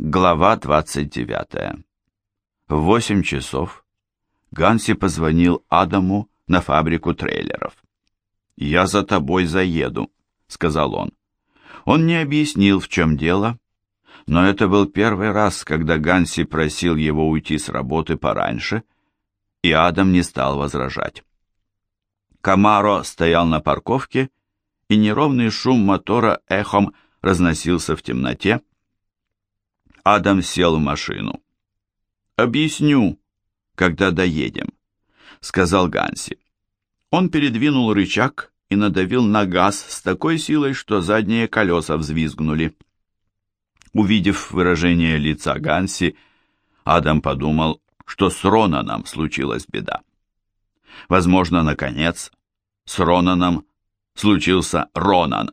Глава 29. В 8 часов Ганси позвонил Адаму на фабрику трейлеров. «Я за тобой заеду», — сказал он. Он не объяснил, в чем дело, но это был первый раз, когда Ганси просил его уйти с работы пораньше, и Адам не стал возражать. Камаро стоял на парковке, и неровный шум мотора эхом разносился в темноте, Адам сел в машину. «Объясню, когда доедем», — сказал Ганси. Он передвинул рычаг и надавил на газ с такой силой, что задние колеса взвизгнули. Увидев выражение лица Ганси, Адам подумал, что с Ронаном случилась беда. Возможно, наконец, с Ронаном случился Ронан.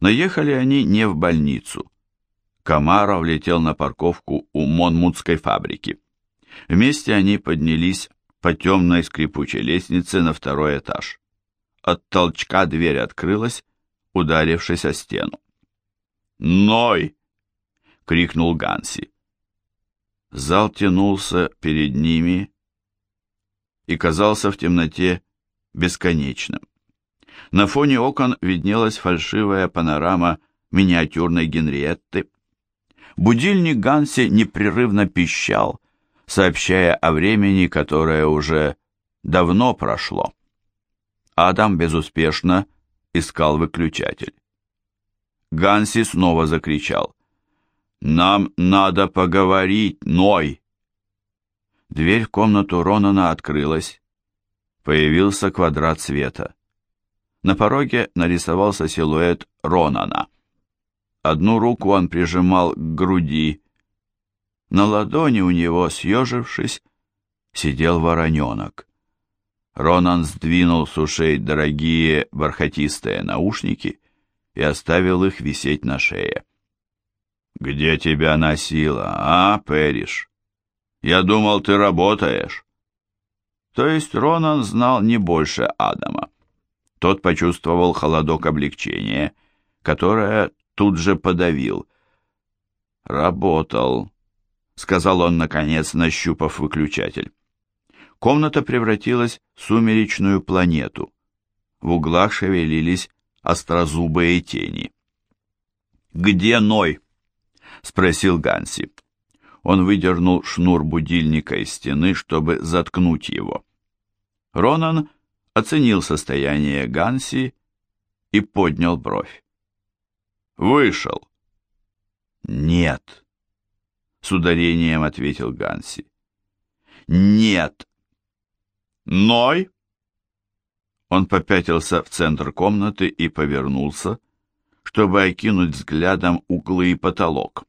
Но ехали они не в больницу. Камара влетел на парковку у Монмутской фабрики. Вместе они поднялись по темной скрипучей лестнице на второй этаж. От толчка дверь открылась, ударившись о стену. «Ной!» — крикнул Ганси. Зал тянулся перед ними и казался в темноте бесконечным. На фоне окон виднелась фальшивая панорама миниатюрной Генриетты, Будильник Ганси непрерывно пищал, сообщая о времени, которое уже давно прошло. Адам безуспешно искал выключатель. Ганси снова закричал. «Нам надо поговорить, Ной!» Дверь в комнату Ронана открылась. Появился квадрат света. На пороге нарисовался силуэт Ронана. Одну руку он прижимал к груди. На ладони у него, съежившись, сидел вороненок. Ронан сдвинул с ушей дорогие бархатистые наушники и оставил их висеть на шее. «Где тебя носило, а, Пэриш? Я думал, ты работаешь». То есть Ронан знал не больше Адама. Тот почувствовал холодок облегчения, которое тут же подавил. «Работал», — сказал он, наконец, нащупав выключатель. Комната превратилась в сумеречную планету. В углах шевелились острозубые тени. «Где Ной?» — спросил Ганси. Он выдернул шнур будильника из стены, чтобы заткнуть его. Ронан оценил состояние Ганси и поднял бровь. Вышел. Нет. С ударением ответил Ганси. Нет. Ной? Он попятился в центр комнаты и повернулся, чтобы окинуть взглядом углы и потолок.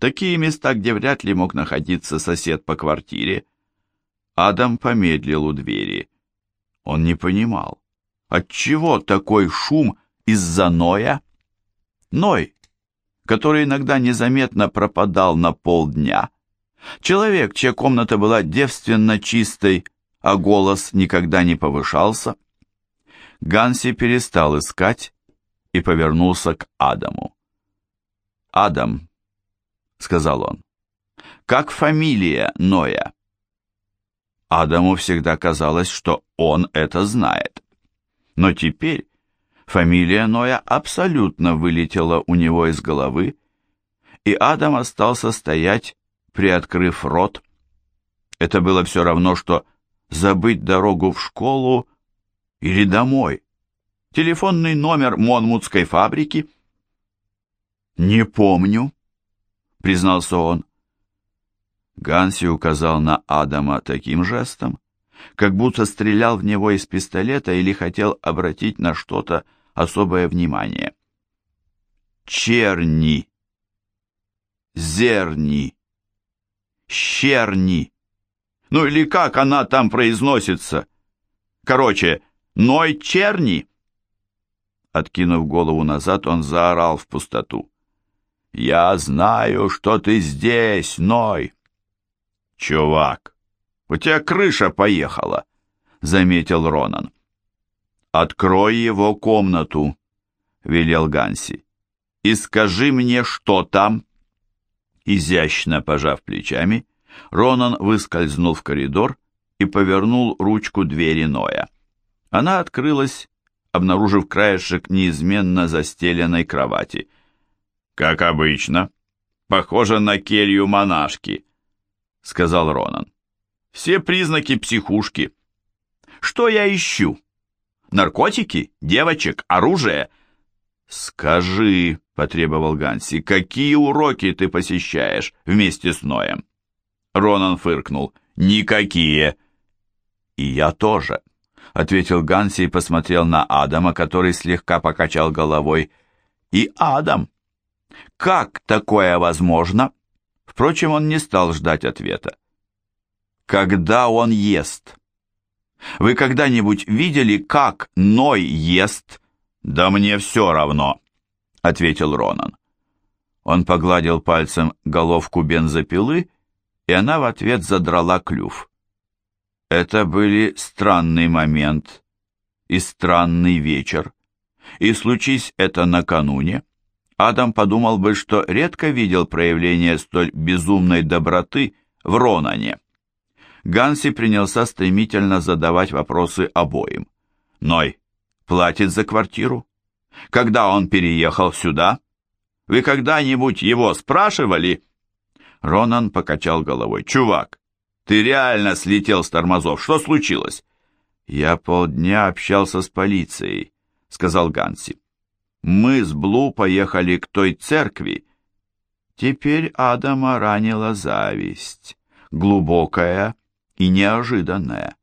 Такие места, где вряд ли мог находиться сосед по квартире. Адам помедлил у двери. Он не понимал, отчего такой шум из-за Ноя? Ной, который иногда незаметно пропадал на полдня. Человек, чья комната была девственно чистой, а голос никогда не повышался. Ганси перестал искать и повернулся к Адаму. «Адам», — сказал он, — «как фамилия Ноя?» Адаму всегда казалось, что он это знает. Но теперь Фамилия Ноя абсолютно вылетела у него из головы, и Адам остался стоять, приоткрыв рот. Это было все равно, что забыть дорогу в школу или домой. Телефонный номер Монмутской фабрики. «Не помню», — признался он. Ганси указал на Адама таким жестом, как будто стрелял в него из пистолета или хотел обратить на что-то особое внимание. Черни, зерни, щерни. Ну или как она там произносится? Короче, Ной черни. Откинув голову назад, он заорал в пустоту. «Я знаю, что ты здесь, Ной!» «Чувак, у тебя крыша поехала», — заметил Ронан. «Открой его комнату», — велел Ганси, — «и скажи мне, что там». Изящно пожав плечами, Ронан выскользнул в коридор и повернул ручку двери Ноя. Она открылась, обнаружив краешек неизменно застеленной кровати. «Как обычно. Похоже на келью монашки», — сказал Ронан. «Все признаки психушки. Что я ищу? Наркотики? Девочек? Оружие?» «Скажи», — потребовал Ганси, — «какие уроки ты посещаешь вместе с Ноем?» Ронан фыркнул. «Никакие». «И я тоже», — ответил Ганси и посмотрел на Адама, который слегка покачал головой. «И Адам? Как такое возможно?» Впрочем, он не стал ждать ответа. «Когда он ест?» «Вы когда-нибудь видели, как Ной ест?» «Да мне все равно», — ответил Ронан. Он погладил пальцем головку бензопилы, и она в ответ задрала клюв. Это были странный момент и странный вечер. И случись это накануне, Адам подумал бы, что редко видел проявление столь безумной доброты в Ронане. Ганси принялся стремительно задавать вопросы обоим. «Ной, платит за квартиру? Когда он переехал сюда? Вы когда-нибудь его спрашивали?» Ронан покачал головой. «Чувак, ты реально слетел с тормозов. Что случилось?» «Я полдня общался с полицией», — сказал Ганси. «Мы с Блу поехали к той церкви». Теперь Адама ранила зависть, глубокая и неожиданная.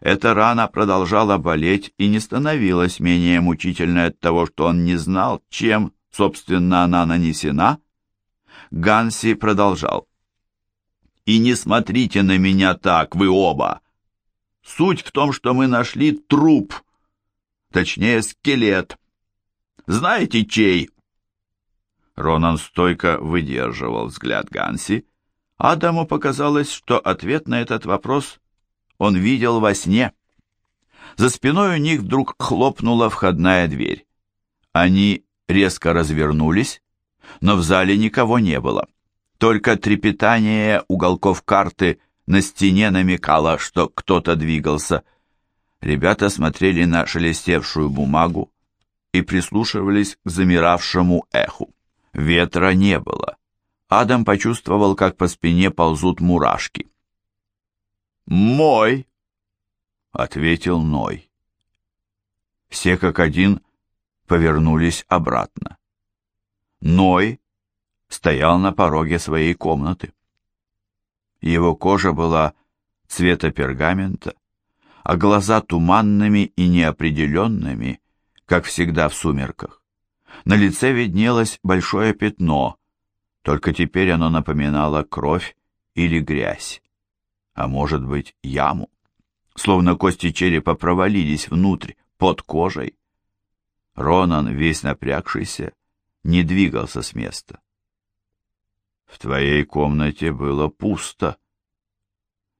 Эта рана продолжала болеть и не становилась менее мучительной от того, что он не знал, чем, собственно, она нанесена. Ганси продолжал. И не смотрите на меня так, вы оба. Суть в том, что мы нашли труп, точнее скелет. Знаете, чей?» Ронан стойко выдерживал взгляд Ганси. Адаму показалось, что ответ на этот вопрос он видел во сне. За спиной у них вдруг хлопнула входная дверь. Они резко развернулись, но в зале никого не было. Только трепетание уголков карты на стене намекало, что кто-то двигался. Ребята смотрели на шелестевшую бумагу и прислушивались к замиравшему эху. Ветра не было. Адам почувствовал, как по спине ползут мурашки. «Мой!» — ответил Ной. Все как один повернулись обратно. Ной стоял на пороге своей комнаты. Его кожа была цвета пергамента, а глаза туманными и неопределенными, как всегда в сумерках. На лице виднелось большое пятно, только теперь оно напоминало кровь или грязь, а может быть яму. Словно кости черепа провалились внутрь, под кожей. Ронан, весь напрягшийся, не двигался с места. В твоей комнате было пусто.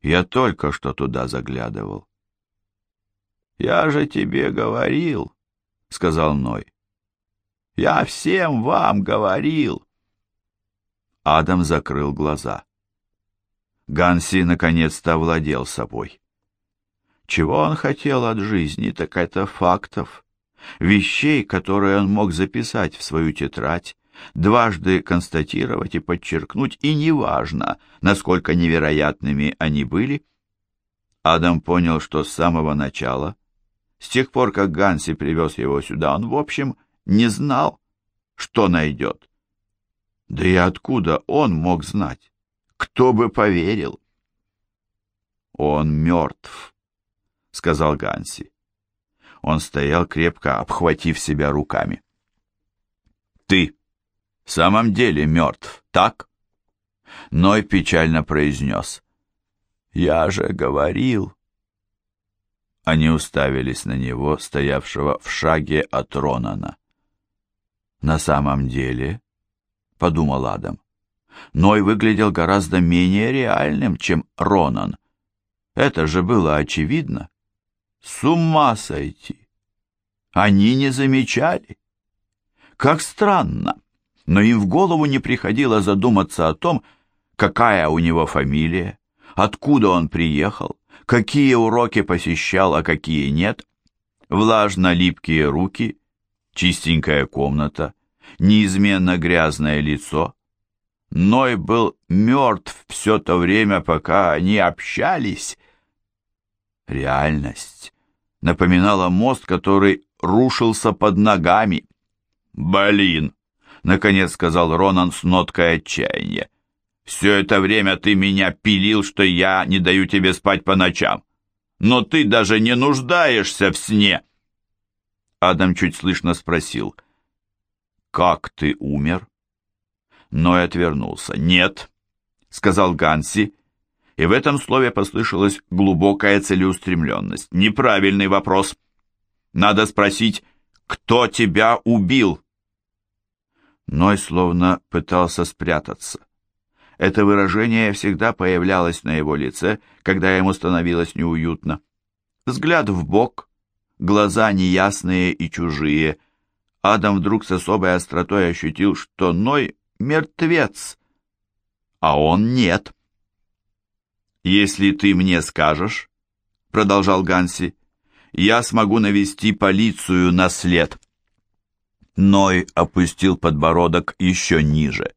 Я только что туда заглядывал. Я же тебе говорил, сказал Ной. Я всем вам говорил. Адам закрыл глаза. Ганси наконец-то овладел собой. Чего он хотел от жизни, так это фактов, вещей, которые он мог записать в свою тетрадь, дважды констатировать и подчеркнуть, и неважно, насколько невероятными они были. Адам понял, что с самого начала, с тех пор, как Ганси привез его сюда, он, в общем, не знал, что найдет. Да и откуда он мог знать? Кто бы поверил? «Он мертв», — сказал Ганси. Он стоял крепко, обхватив себя руками. «Ты в самом деле мертв, так?» Ной печально произнес. «Я же говорил». Они уставились на него, стоявшего в шаге от Ронана. «На самом деле», — подумал Адам, — Ной выглядел гораздо менее реальным, чем Ронан. Это же было очевидно. С ума сойти! Они не замечали. Как странно! но им в голову не приходило задуматься о том, какая у него фамилия, откуда он приехал, какие уроки посещал, а какие нет. Влажно-липкие руки, чистенькая комната, неизменно грязное лицо. Ной был мертв все то время, пока они общались. Реальность напоминала мост, который рушился под ногами. «Блин!» — наконец сказал Ронан с ноткой отчаяния. «Все это время ты меня пилил, что я не даю тебе спать по ночам. Но ты даже не нуждаешься в сне!» Адам чуть слышно спросил. «Как ты умер?» Ной отвернулся. «Нет», — сказал Ганси, и в этом слове послышалась глубокая целеустремленность. «Неправильный вопрос. Надо спросить, кто тебя убил?» Ной словно пытался спрятаться. Это выражение всегда появлялось на его лице, когда ему становилось неуютно. Взгляд в бок, глаза неясные и чужие. Адам вдруг с особой остротой ощутил, что Ной мертвец, а он нет. «Если ты мне скажешь, — продолжал Ганси, — я смогу навести полицию на след». Ной опустил подбородок еще ниже.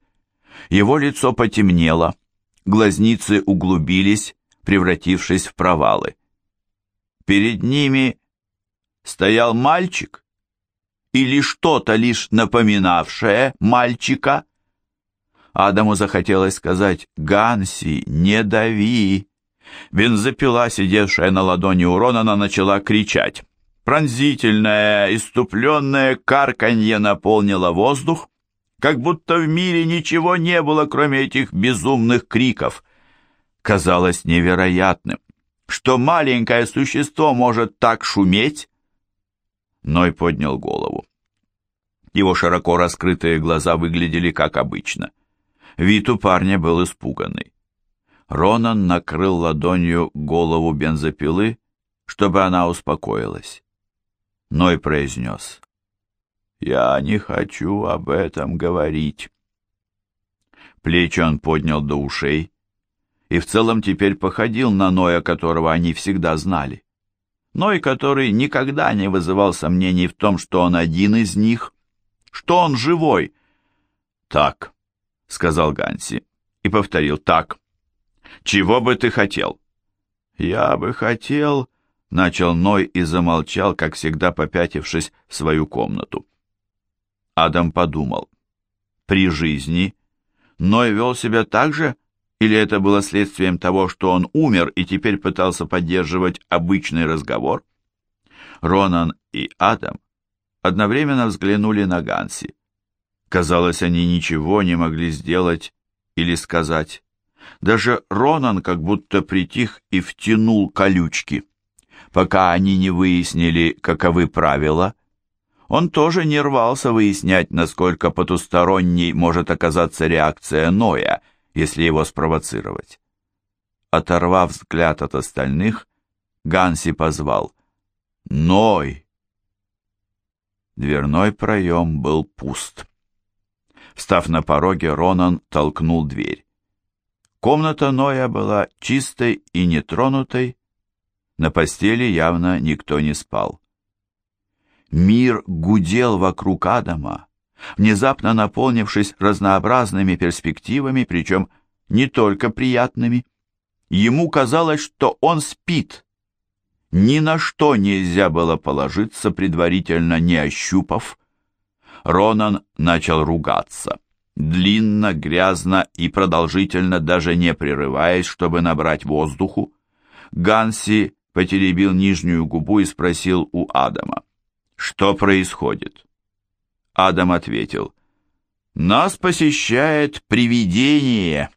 Его лицо потемнело, глазницы углубились, превратившись в провалы. Перед ними стоял мальчик или что-то лишь напоминавшее мальчика. Адаму захотелось сказать «Ганси, не дави!» Бензопила, сидевшая на ладони у Ронана, начала кричать. Пронзительное, иступленное карканье наполнило воздух, как будто в мире ничего не было, кроме этих безумных криков. Казалось невероятным, что маленькое существо может так шуметь. Ной поднял голову. Его широко раскрытые глаза выглядели как обычно. Вид у парня был испуганный. Ронан накрыл ладонью голову бензопилы, чтобы она успокоилась. Ной произнес. «Я не хочу об этом говорить». Плечи он поднял до ушей и в целом теперь походил на Ноя, которого они всегда знали. Ной, который никогда не вызывал сомнений в том, что он один из них, что он живой. «Так», — сказал Ганси и повторил «так». «Чего бы ты хотел?» «Я бы хотел...» Начал Ной и замолчал, как всегда попятившись в свою комнату. Адам подумал. При жизни Ной вел себя так же, или это было следствием того, что он умер и теперь пытался поддерживать обычный разговор? Ронан и Адам одновременно взглянули на Ганси. Казалось, они ничего не могли сделать или сказать. Даже Ронан как будто притих и втянул колючки пока они не выяснили, каковы правила. Он тоже не рвался выяснять, насколько потусторонней может оказаться реакция Ноя, если его спровоцировать. Оторвав взгляд от остальных, Ганси позвал «Ной!». Дверной проем был пуст. Встав на пороге, Ронан толкнул дверь. Комната Ноя была чистой и нетронутой, на постели явно никто не спал. Мир гудел вокруг Адама, внезапно наполнившись разнообразными перспективами, причем не только приятными. Ему казалось, что он спит. Ни на что нельзя было положиться, предварительно не ощупав. Ронан начал ругаться. Длинно, грязно и продолжительно, даже не прерываясь, чтобы набрать воздуху. Ганси потеребил нижнюю губу и спросил у Адама, «Что происходит?» Адам ответил, «Нас посещает привидение».